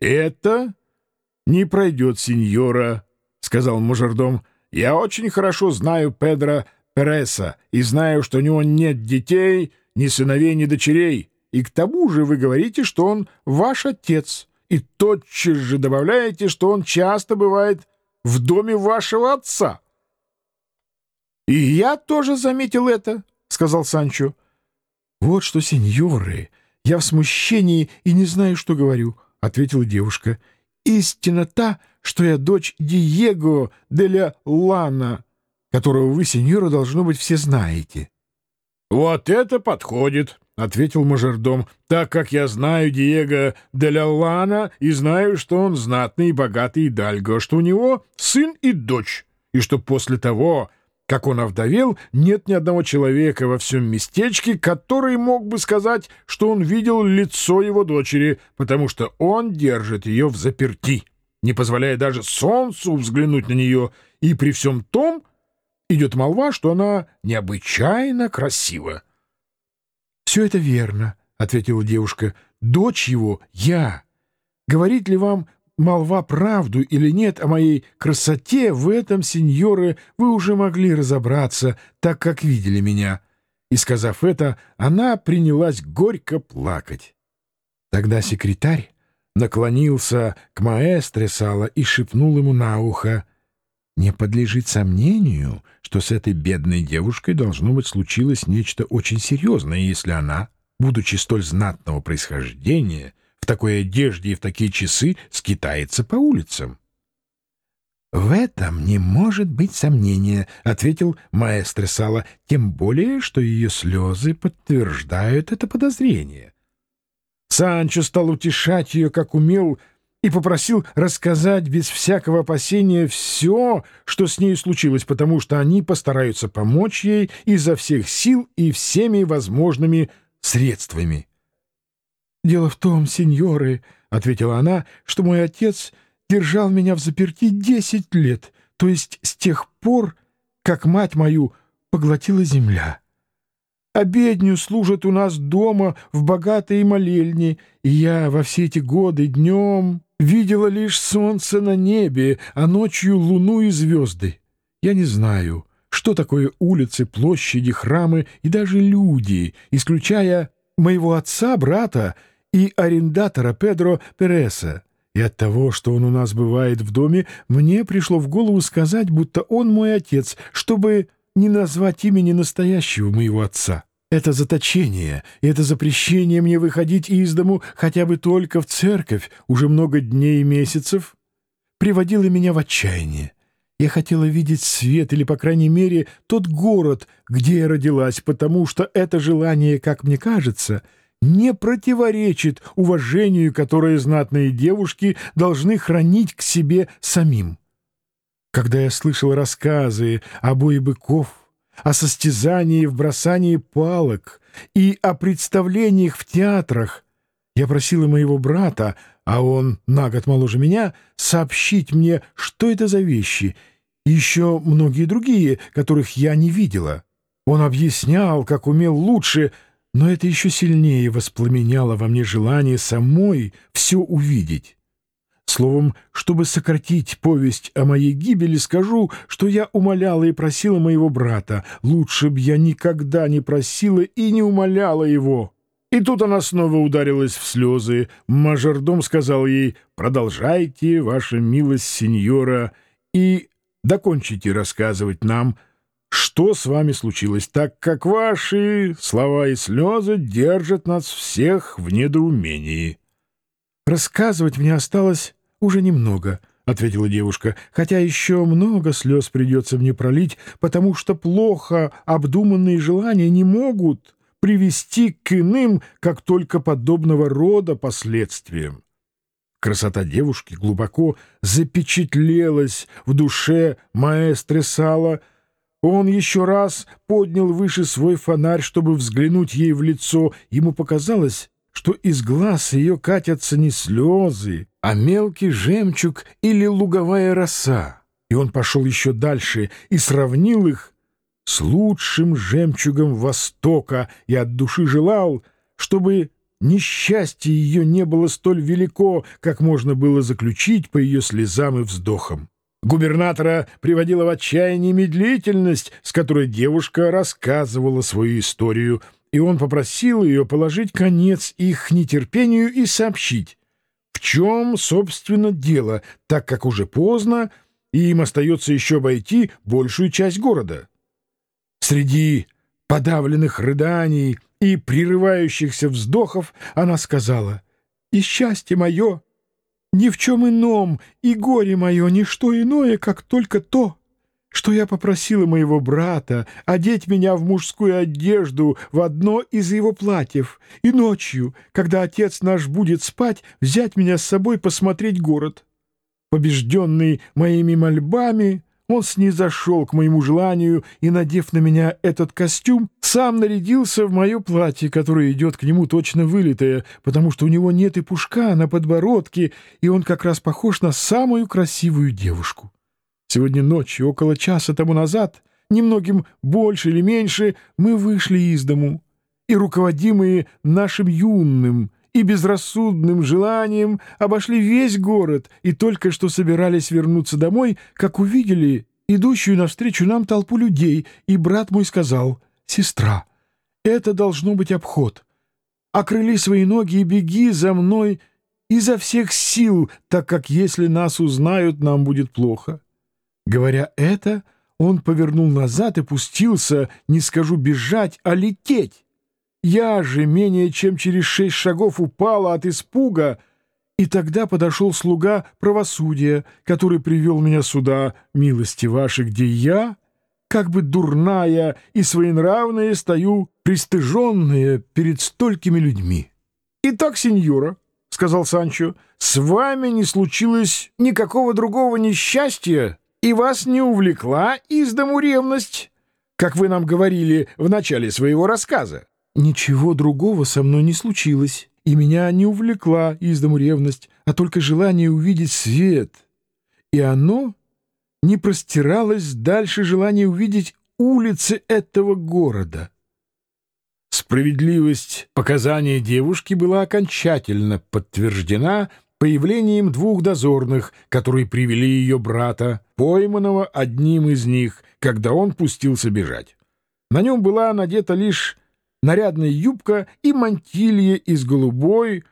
Это не пройдет, сеньора, — сказал мажордом. Я очень хорошо знаю Педро Переса и знаю, что у него нет детей, ни сыновей, ни дочерей. И к тому же вы говорите, что он ваш отец, и тотчас же добавляете, что он часто бывает в доме вашего отца. — И я тоже заметил это, — сказал Санчо. — Вот что, сеньоры, я в смущении и не знаю, что говорю, — ответила девушка. — Истина та, что я дочь Диего де ля Лана, которого вы, сеньора, должно быть, все знаете. — Вот это подходит, — ответил мажордом, — так как я знаю Диего де ля Лана и знаю, что он знатный и богатый дальго, что у него сын и дочь, и что после того, как он овдовел, нет ни одного человека во всем местечке, который мог бы сказать, что он видел лицо его дочери, потому что он держит ее в заперти не позволяя даже солнцу взглянуть на нее, и при всем том идет молва, что она необычайно красива. — Все это верно, — ответила девушка. — Дочь его — я. Говорит ли вам молва правду или нет о моей красоте, в этом, сеньоры, вы уже могли разобраться, так как видели меня. И, сказав это, она принялась горько плакать. Тогда секретарь наклонился к маэстре Сала и шепнул ему на ухо. «Не подлежит сомнению, что с этой бедной девушкой должно быть случилось нечто очень серьезное, если она, будучи столь знатного происхождения, такой одежде и в такие часы скитается по улицам». «В этом не может быть сомнения», — ответил маэстро Сала, «тем более, что ее слезы подтверждают это подозрение». Санчо стал утешать ее, как умел, и попросил рассказать без всякого опасения все, что с ней случилось, потому что они постараются помочь ей изо всех сил и всеми возможными средствами. «Дело в том, сеньоры, — ответила она, — что мой отец держал меня в заперти десять лет, то есть с тех пор, как мать мою поглотила земля». Обедню служат у нас дома в богатой молельне, и я во все эти годы днем видела лишь солнце на небе, а ночью луну и звезды. Я не знаю, что такое улицы, площади, храмы и даже люди, исключая моего отца, брата и арендатора Педро Переса. И от того, что он у нас бывает в доме, мне пришло в голову сказать, будто он мой отец, чтобы не назвать имени настоящего моего отца. Это заточение и это запрещение мне выходить из дому хотя бы только в церковь уже много дней и месяцев приводило меня в отчаяние. Я хотела видеть свет или, по крайней мере, тот город, где я родилась, потому что это желание, как мне кажется, не противоречит уважению, которое знатные девушки должны хранить к себе самим. Когда я слышал рассказы о бое быков, о состязании в бросании палок и о представлениях в театрах. Я просила моего брата, а он на год моложе меня, сообщить мне, что это за вещи, и еще многие другие, которых я не видела. Он объяснял, как умел лучше, но это еще сильнее воспламеняло во мне желание самой все увидеть. Словом, чтобы сократить повесть о моей гибели, скажу, что я умоляла и просила моего брата. Лучше б я никогда не просила и не умоляла его. И тут она снова ударилась в слезы. Мажордом сказал ей «Продолжайте, ваша милость, сеньора, и докончите рассказывать нам, что с вами случилось, так как ваши слова и слезы держат нас всех в недоумении». Рассказывать мне осталось «Уже немного», — ответила девушка, «хотя еще много слез придется мне пролить, потому что плохо обдуманные желания не могут привести к иным, как только подобного рода последствиям». Красота девушки глубоко запечатлелась в душе маэстро Сала. Он еще раз поднял выше свой фонарь, чтобы взглянуть ей в лицо. Ему показалось, что из глаз ее катятся не слезы, а мелкий жемчуг или луговая роса. И он пошел еще дальше и сравнил их с лучшим жемчугом Востока и от души желал, чтобы несчастье ее не было столь велико, как можно было заключить по ее слезам и вздохам. Губернатора приводила в отчаяние медлительность, с которой девушка рассказывала свою историю, и он попросил ее положить конец их нетерпению и сообщить, в чем, собственно, дело, так как уже поздно, и им остается еще обойти большую часть города. Среди подавленных рыданий и прерывающихся вздохов она сказала, «И счастье мое ни в чем ином, и горе мое ни что иное, как только то, что я попросила моего брата одеть меня в мужскую одежду в одно из его платьев, и ночью, когда отец наш будет спать, взять меня с собой посмотреть город. Побежденный моими мольбами, он снизошел к моему желанию и, надев на меня этот костюм, сам нарядился в мое платье, которое идет к нему точно вылитое, потому что у него нет и пушка на подбородке, и он как раз похож на самую красивую девушку. Сегодня ночью, около часа тому назад, немногим больше или меньше, мы вышли из дому, и, руководимые нашим юным и безрассудным желанием, обошли весь город и только что собирались вернуться домой, как увидели идущую навстречу нам толпу людей, и брат мой сказал, «Сестра, это должно быть обход. Окрыли свои ноги и беги за мной изо всех сил, так как если нас узнают, нам будет плохо». Говоря это, он повернул назад и пустился, не скажу бежать, а лететь. Я же менее чем через шесть шагов упала от испуга, и тогда подошел слуга правосудия, который привел меня сюда, милости ваши, где я, как бы дурная и своенравная, стою, пристыженная перед столькими людьми. — Итак, сеньора, — сказал Санчо, — с вами не случилось никакого другого несчастья, и вас не увлекла из дому ревность, как вы нам говорили в начале своего рассказа. Ничего другого со мной не случилось, и меня не увлекла из дому ревность, а только желание увидеть свет. И оно не простиралось дальше желания увидеть улицы этого города. Справедливость показания девушки была окончательно подтверждена появлением двух дозорных, которые привели ее брата, пойманного одним из них, когда он пустился бежать. На нем была надета лишь нарядная юбка и мантилья из голубой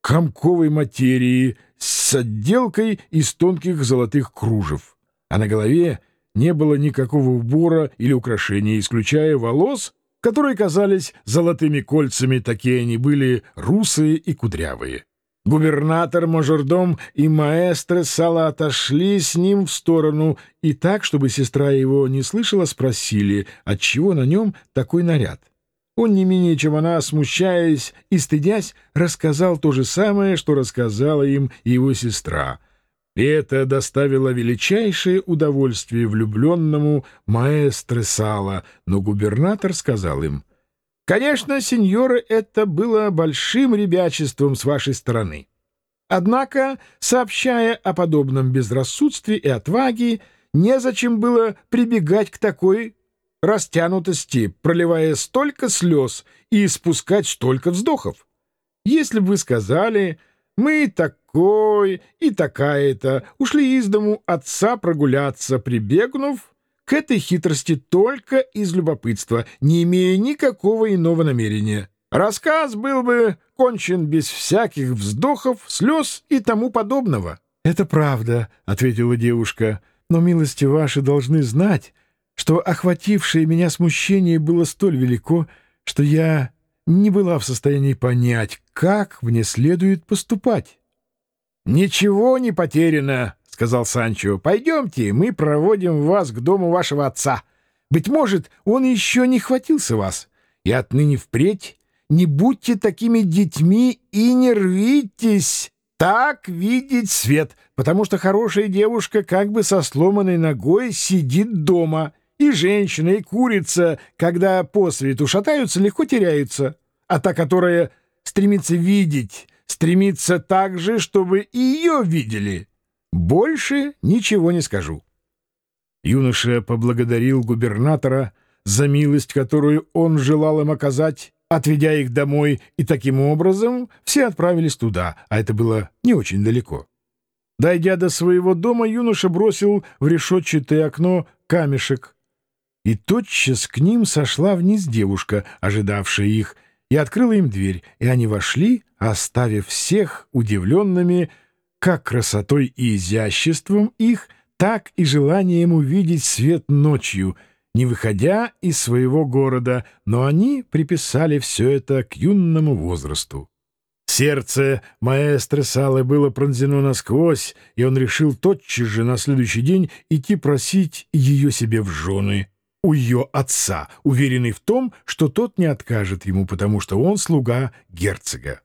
комковой материи с отделкой из тонких золотых кружев, а на голове не было никакого убора или украшения, исключая волос, которые казались золотыми кольцами, такие они были русые и кудрявые. Губернатор, мажордом и маэстро Сала отошли с ним в сторону и так, чтобы сестра его не слышала, спросили, отчего на нем такой наряд. Он не менее, чем она, смущаясь и стыдясь, рассказал то же самое, что рассказала им его сестра. И это доставило величайшее удовольствие влюбленному маэстро Сала, но губернатор сказал им — Конечно, сеньоры, это было большим ребячеством с вашей стороны. Однако, сообщая о подобном безрассудстве и отваге, незачем было прибегать к такой растянутости, проливая столько слез и испускать столько вздохов. Если бы вы сказали «мы такой и такая-то» ушли из дому отца прогуляться, прибегнув к этой хитрости только из любопытства, не имея никакого иного намерения. Рассказ был бы кончен без всяких вздохов, слез и тому подобного. — Это правда, — ответила девушка, — но милости ваши должны знать, что охватившее меня смущение было столь велико, что я не была в состоянии понять, как мне следует поступать. — Ничего не потеряно, — сказал Санчо. — Пойдемте, мы проводим вас к дому вашего отца. Быть может, он еще не хватился вас. И отныне впредь не будьте такими детьми и не рвитесь так видеть свет, потому что хорошая девушка как бы со сломанной ногой сидит дома, и женщина, и курица, когда по свету шатаются, легко теряются, а та, которая стремится видеть, стремится так же, чтобы и ее видели». Больше ничего не скажу. Юноша поблагодарил губернатора за милость, которую он желал им оказать, отведя их домой, и таким образом все отправились туда, а это было не очень далеко. Дойдя до своего дома, юноша бросил в решетчатое окно камешек, и тотчас к ним сошла вниз девушка, ожидавшая их, и открыла им дверь, и они вошли, оставив всех удивленными как красотой и изяществом их, так и желанием увидеть свет ночью, не выходя из своего города, но они приписали все это к юному возрасту. Сердце маэстро Салы было пронзено насквозь, и он решил тотчас же на следующий день идти просить ее себе в жены у ее отца, уверенный в том, что тот не откажет ему, потому что он слуга герцога.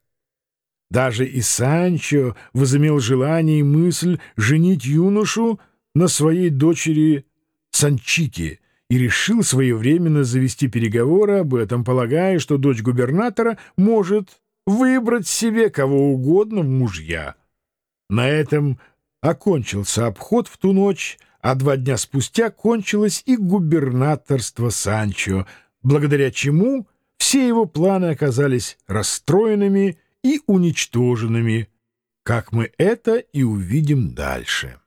Даже и Санчо возымел желание и мысль женить юношу на своей дочери Санчике и решил своевременно завести переговоры об этом, полагая, что дочь губернатора может выбрать себе кого угодно в мужья. На этом окончился обход в ту ночь, а два дня спустя кончилось и губернаторство Санчо, благодаря чему все его планы оказались расстроенными и уничтоженными, как мы это и увидим дальше.